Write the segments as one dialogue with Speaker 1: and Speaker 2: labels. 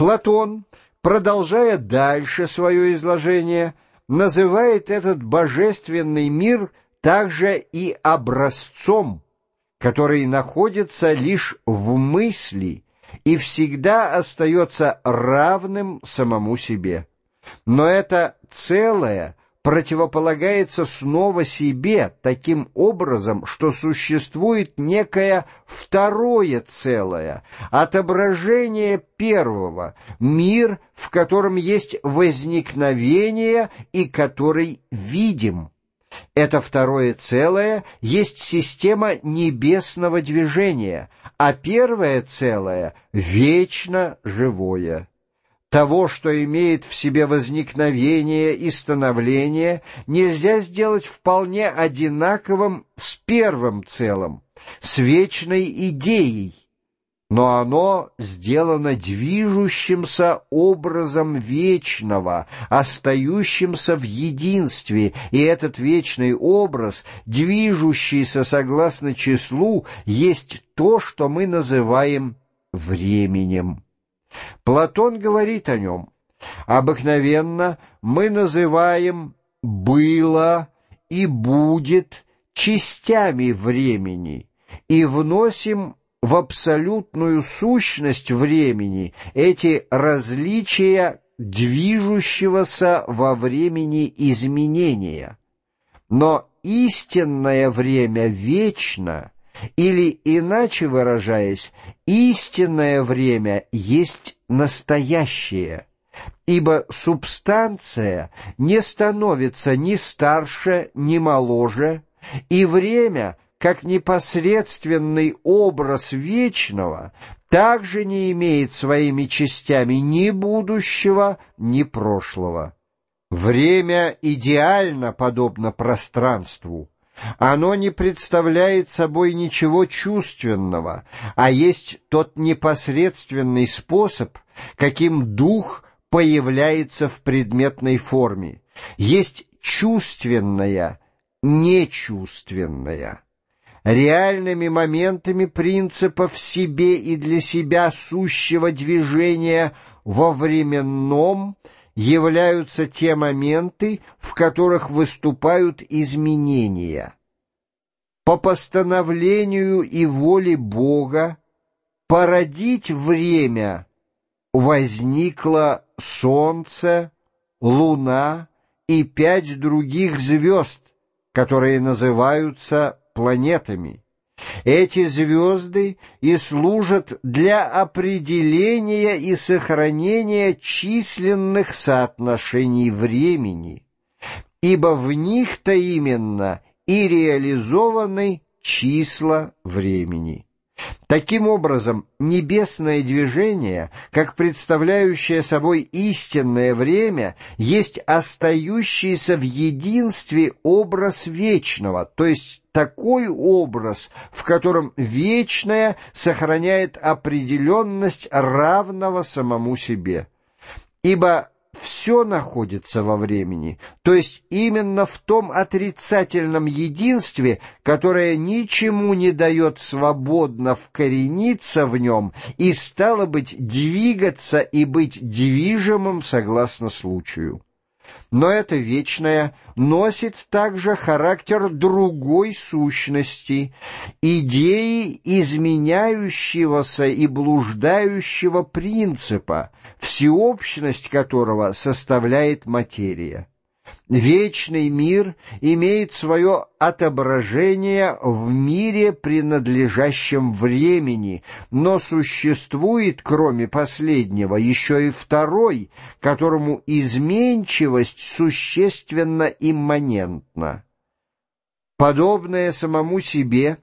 Speaker 1: Платон, продолжая дальше свое изложение, называет этот божественный мир также и образцом, который находится лишь в мысли и всегда остается равным самому себе. Но это целое противополагается снова себе таким образом, что существует некое второе целое, отображение первого, мир, в котором есть возникновение и который видим. Это второе целое есть система небесного движения, а первое целое — вечно живое. Того, что имеет в себе возникновение и становление, нельзя сделать вполне одинаковым с первым целым, с вечной идеей, но оно сделано движущимся образом вечного, остающимся в единстве, и этот вечный образ, движущийся согласно числу, есть то, что мы называем временем. Платон говорит о нем. Обыкновенно мы называем «было» и «будет» частями времени и вносим в абсолютную сущность времени эти различия движущегося во времени изменения. Но истинное время вечно — или, иначе выражаясь, истинное время есть настоящее, ибо субстанция не становится ни старше, ни моложе, и время, как непосредственный образ вечного, также не имеет своими частями ни будущего, ни прошлого. Время идеально подобно пространству, оно не представляет собой ничего чувственного, а есть тот непосредственный способ, каким дух появляется в предметной форме. Есть чувственное, нечувственное. Реальными моментами принципа в себе и для себя сущего движения во временном – являются те моменты, в которых выступают изменения. По постановлению и воле Бога породить время возникло Солнце, Луна и пять других звезд, которые называются планетами. Эти звезды и служат для определения и сохранения численных соотношений времени, ибо в них-то именно и реализованы числа времени. Таким образом, небесное движение, как представляющее собой истинное время, есть остающийся в единстве образ вечного, то есть такой образ, в котором вечное сохраняет определенность равного самому себе. Ибо все находится во времени, то есть именно в том отрицательном единстве, которое ничему не дает свободно вкорениться в нем и, стало быть, двигаться и быть движимым согласно случаю но это вечное носит также характер другой сущности, идеи изменяющегося и блуждающего принципа, всеобщность которого составляет материя. Вечный мир имеет свое отображение в мире, принадлежащем времени, но существует, кроме последнего, еще и второй, которому изменчивость существенно имманентна. Подобное самому себе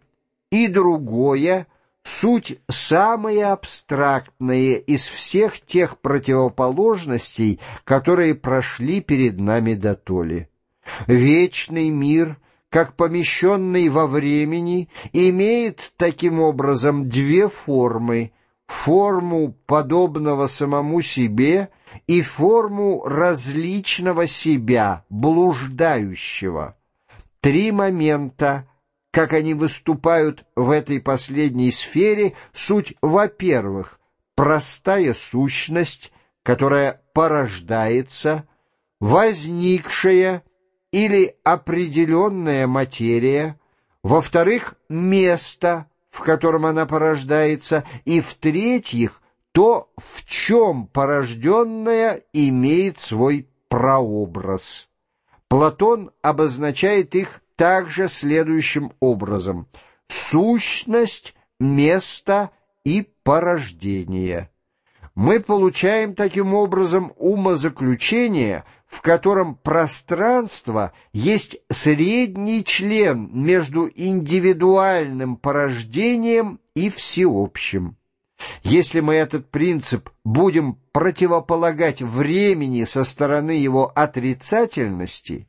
Speaker 1: и другое – суть самые абстрактные из всех тех противоположностей, которые прошли перед нами до толи. Вечный мир, как помещенный во времени, имеет таким образом две формы — форму подобного самому себе и форму различного себя, блуждающего. Три момента — как они выступают в этой последней сфере, суть, во-первых, простая сущность, которая порождается, возникшая или определенная материя, во-вторых, место, в котором она порождается, и в-третьих, то, в чем порожденная имеет свой прообраз. Платон обозначает их также следующим образом. Сущность, место и порождение. Мы получаем таким образом умозаключение, в котором пространство есть средний член между индивидуальным порождением и всеобщим. Если мы этот принцип будем противополагать времени со стороны его отрицательности,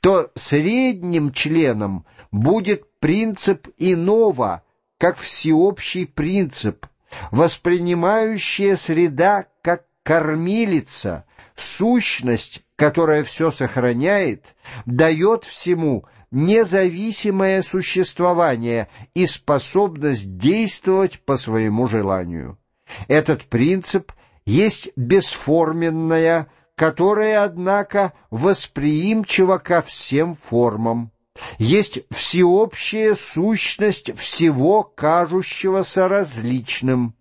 Speaker 1: то средним членом будет принцип иного, как всеобщий принцип, воспринимающая среда как кормилица, сущность, которая все сохраняет, дает всему – независимое существование и способность действовать по своему желанию. Этот принцип есть бесформенная, которая, однако, восприимчива ко всем формам. Есть всеобщая сущность всего кажущегося различным.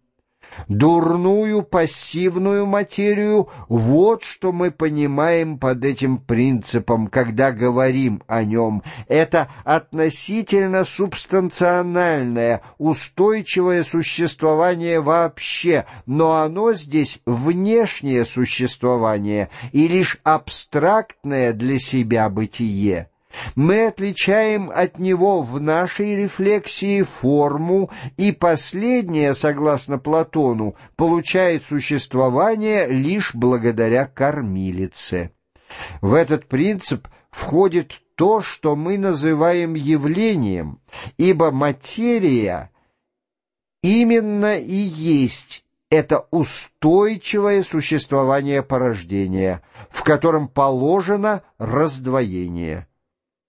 Speaker 1: Дурную пассивную материю — вот что мы понимаем под этим принципом, когда говорим о нем. Это относительно субстанциональное, устойчивое существование вообще, но оно здесь внешнее существование и лишь абстрактное для себя бытие. Мы отличаем от него в нашей рефлексии форму, и последняя, согласно Платону, получает существование лишь благодаря кормилице. В этот принцип входит то, что мы называем явлением, ибо материя именно и есть это устойчивое существование порождения, в котором положено раздвоение.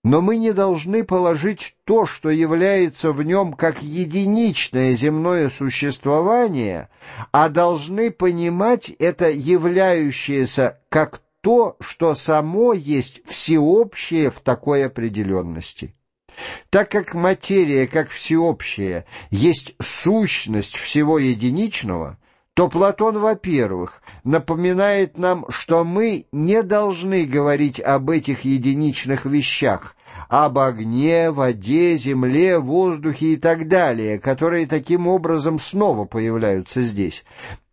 Speaker 1: Но мы не должны положить то, что является в нем как единичное земное существование, а должны понимать это являющееся как то, что само есть всеобщее в такой определенности. Так как материя, как всеобщая, есть сущность всего единичного, то Платон, во-первых, напоминает нам, что мы не должны говорить об этих единичных вещах, об огне, воде, земле, воздухе и так далее, которые таким образом снова появляются здесь,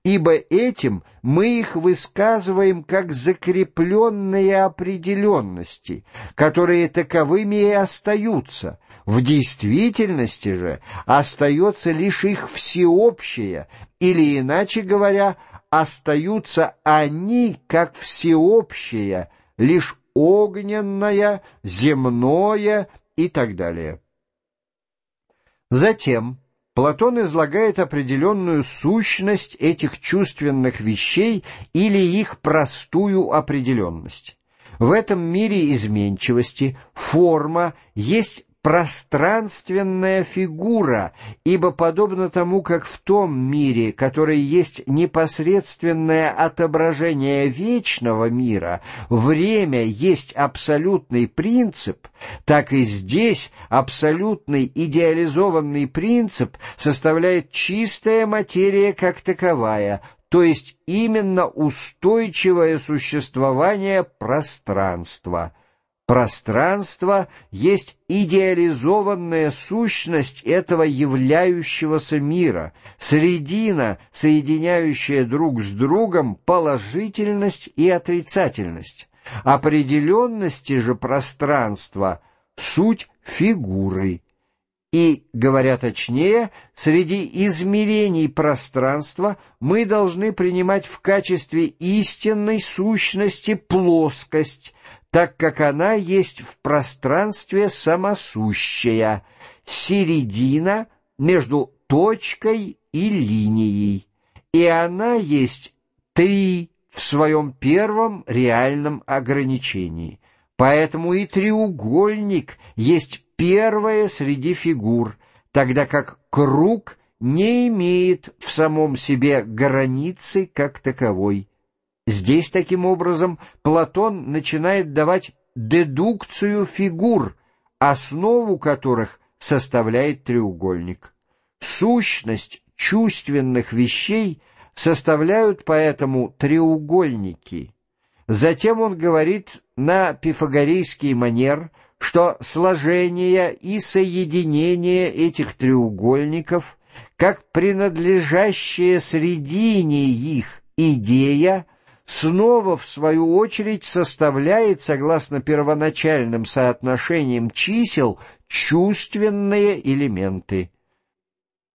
Speaker 1: ибо этим мы их высказываем как закрепленные определенности, которые таковыми и остаются – в действительности же остается лишь их всеобщее, или, иначе говоря, остаются они как всеобщее, лишь огненное, земное и так далее. Затем Платон излагает определенную сущность этих чувственных вещей или их простую определенность. В этом мире изменчивости форма есть пространственная фигура, ибо подобно тому, как в том мире, который есть непосредственное отображение вечного мира, время есть абсолютный принцип, так и здесь абсолютный идеализованный принцип составляет чистая материя как таковая, то есть именно устойчивое существование пространства – Пространство есть идеализованная сущность этого являющегося мира, средина, соединяющая друг с другом положительность и отрицательность. Определенности же пространства — суть фигуры. И, говоря точнее, среди измерений пространства мы должны принимать в качестве истинной сущности плоскость, так как она есть в пространстве самосущая, середина между точкой и линией, и она есть три в своем первом реальном ограничении. Поэтому и треугольник есть первое среди фигур, тогда как круг не имеет в самом себе границы как таковой. Здесь, таким образом, Платон начинает давать дедукцию фигур, основу которых составляет треугольник. Сущность чувственных вещей составляют поэтому треугольники. Затем он говорит на пифагорейский манер, что сложение и соединение этих треугольников, как принадлежащая средине их идея, снова, в свою очередь, составляет, согласно первоначальным соотношениям чисел, чувственные элементы.